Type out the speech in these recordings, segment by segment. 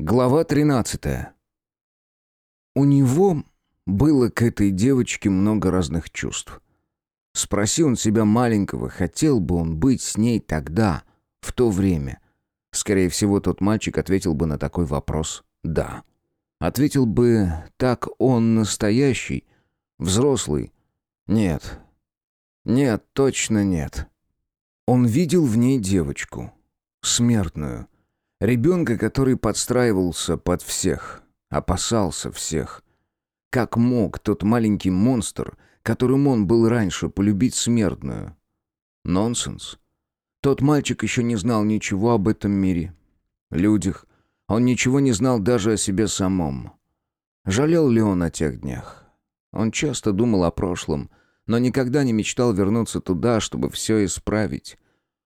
Глава 13. У него было к этой девочке много разных чувств. Спроси он себя маленького, хотел бы он быть с ней тогда, в то время. Скорее всего, тот мальчик ответил бы на такой вопрос «да». Ответил бы «так он настоящий, взрослый». Нет, нет, точно нет. Он видел в ней девочку, смертную, Ребенка, который подстраивался под всех, опасался всех. Как мог тот маленький монстр, которым он был раньше, полюбить смертную? Нонсенс. Тот мальчик еще не знал ничего об этом мире. Людях. Он ничего не знал даже о себе самом. Жалел ли он о тех днях? Он часто думал о прошлом, но никогда не мечтал вернуться туда, чтобы все исправить.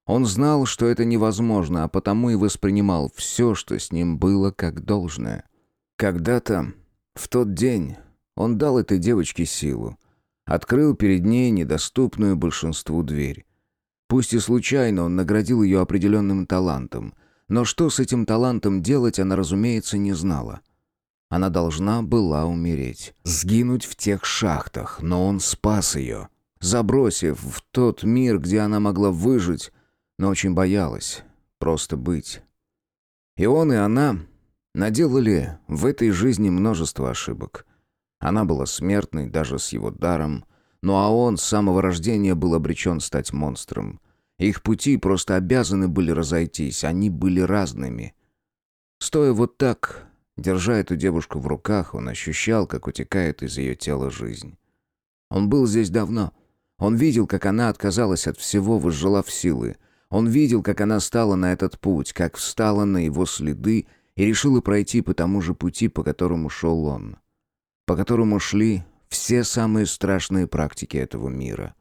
Он знал, что это невозможно, а потому и воспринимал все, что с ним было, как должное. Когда-то, в тот день, он дал этой девочке силу. Открыл перед ней недоступную большинству дверь. Пусть и случайно он наградил ее определенным талантом, но что с этим талантом делать, она, разумеется, не знала. Она должна была умереть, сгинуть в тех шахтах, но он спас ее, забросив в тот мир, где она могла выжить, но очень боялась просто быть. И он, и она наделали в этой жизни множество ошибок. Она была смертной даже с его даром, ну а он с самого рождения был обречен стать монстром. Их пути просто обязаны были разойтись, они были разными. Стоя вот так, держа эту девушку в руках, он ощущал, как утекает из ее тела жизнь. Он был здесь давно. Он видел, как она отказалась от всего, возжелав силы — он видел, как она стала на этот путь, как встала на его следы и решила пройти по тому же пути, по которому шел он. По которому шли все самые страшные практики этого мира.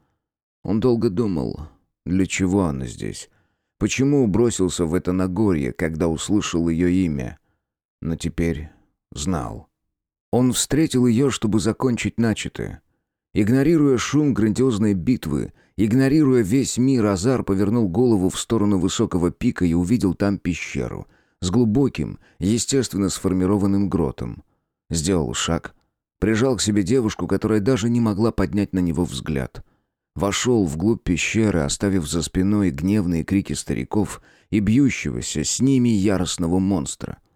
Он долго думал, для чего она здесь? Почему бросился в это Нагорье, когда услышал ее имя? Но теперь знал. Он встретил ее, чтобы закончить начатое. Игнорируя шум грандиозной битвы, игнорируя весь мир, Азар повернул голову в сторону высокого пика и увидел там пещеру с глубоким, естественно сформированным гротом. Сделал шаг, прижал к себе девушку, которая даже не могла поднять на него взгляд. Вошел вглубь пещеры, оставив за спиной гневные крики стариков и бьющегося с ними яростного монстра —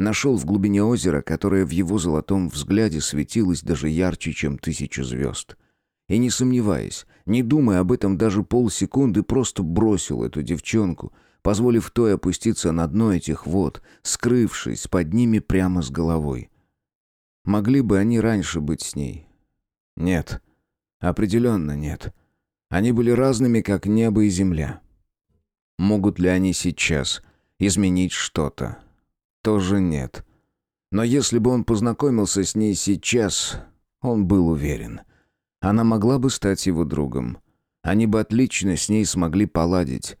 Нашел в глубине озера, которое в его золотом взгляде светилось даже ярче, чем тысяча звезд. И не сомневаясь, не думая об этом даже полсекунды, просто бросил эту девчонку, позволив той опуститься на дно этих вод, скрывшись под ними прямо с головой. Могли бы они раньше быть с ней? Нет. Определенно нет. Они были разными, как небо и земля. Могут ли они сейчас изменить что-то? тоже нет. Но если бы он познакомился с ней сейчас, он был уверен. Она могла бы стать его другом. Они бы отлично с ней смогли поладить.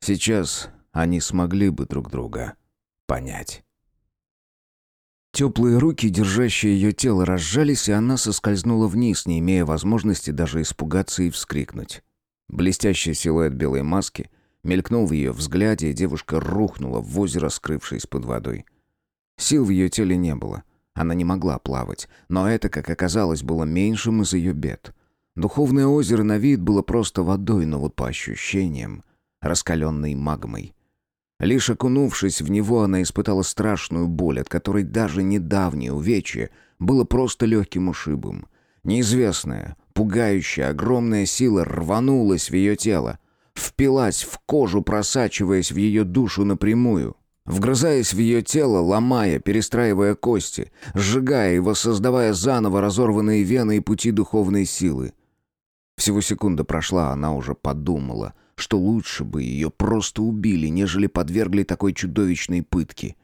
Сейчас они смогли бы друг друга понять. Теплые руки, держащие ее тело, разжались, и она соскользнула вниз, не имея возможности даже испугаться и вскрикнуть. Блестящий силуэт белой маски Мелькнул в ее взгляде, и девушка рухнула в озеро, скрывшись под водой. Сил в ее теле не было. Она не могла плавать, но это, как оказалось, было меньшим из ее бед. Духовное озеро на вид было просто водой, но вот по ощущениям — раскаленной магмой. Лишь окунувшись в него, она испытала страшную боль, от которой даже недавнее увечье было просто легким ушибом. Неизвестная, пугающая, огромная сила рванулась в ее тело, впилась в кожу, просачиваясь в ее душу напрямую, вгрызаясь в ее тело, ломая, перестраивая кости, сжигая и воссоздавая заново разорванные вены и пути духовной силы. Всего секунда прошла, она уже подумала, что лучше бы ее просто убили, нежели подвергли такой чудовищной пытке.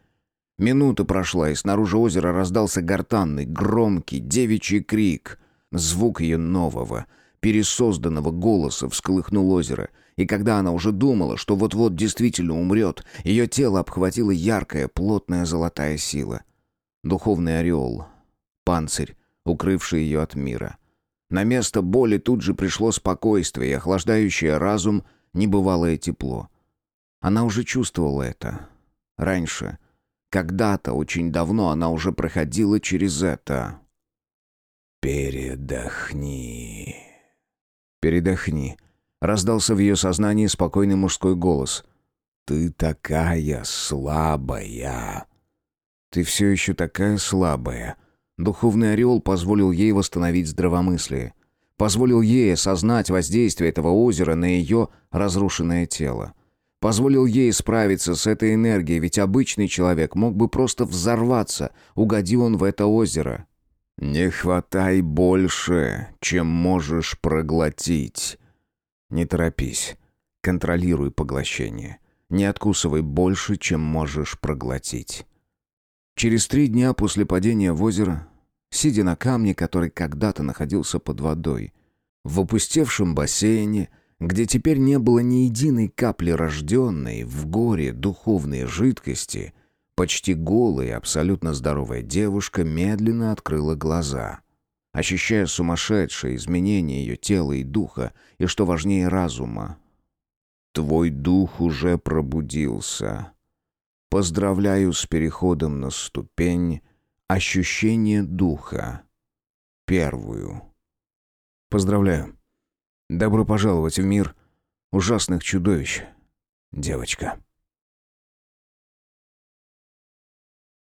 Минута прошла, и снаружи озера раздался гортанный, громкий, девичий крик. Звук ее нового, пересозданного голоса всколыхнул озеро, и когда она уже думала, что вот-вот действительно умрет, ее тело обхватила яркая, плотная золотая сила. Духовный ореол, панцирь, укрывший ее от мира. На место боли тут же пришло спокойствие и охлаждающее разум небывалое тепло. Она уже чувствовала это. Раньше, Когда-то, очень давно, она уже проходила через это. «Передохни». «Передохни», — раздался в ее сознании спокойный мужской голос. «Ты такая слабая». «Ты все еще такая слабая». Духовный орел позволил ей восстановить здравомыслие. Позволил ей осознать воздействие этого озера на ее разрушенное тело. Позволил ей справиться с этой энергией, ведь обычный человек мог бы просто взорваться, угоди он в это озеро. «Не хватай больше, чем можешь проглотить». «Не торопись. Контролируй поглощение. Не откусывай больше, чем можешь проглотить». Через три дня после падения в озеро, сидя на камне, который когда-то находился под водой, в опустевшем бассейне – где теперь не было ни единой капли рожденной в горе духовной жидкости, почти голая, абсолютно здоровая девушка медленно открыла глаза, ощущая сумасшедшее изменение ее тела и духа, и, что важнее, разума. «Твой дух уже пробудился. Поздравляю с переходом на ступень ощущения духа. Первую». «Поздравляю», Добро пожаловать в мир ужасных чудовищ, девочка.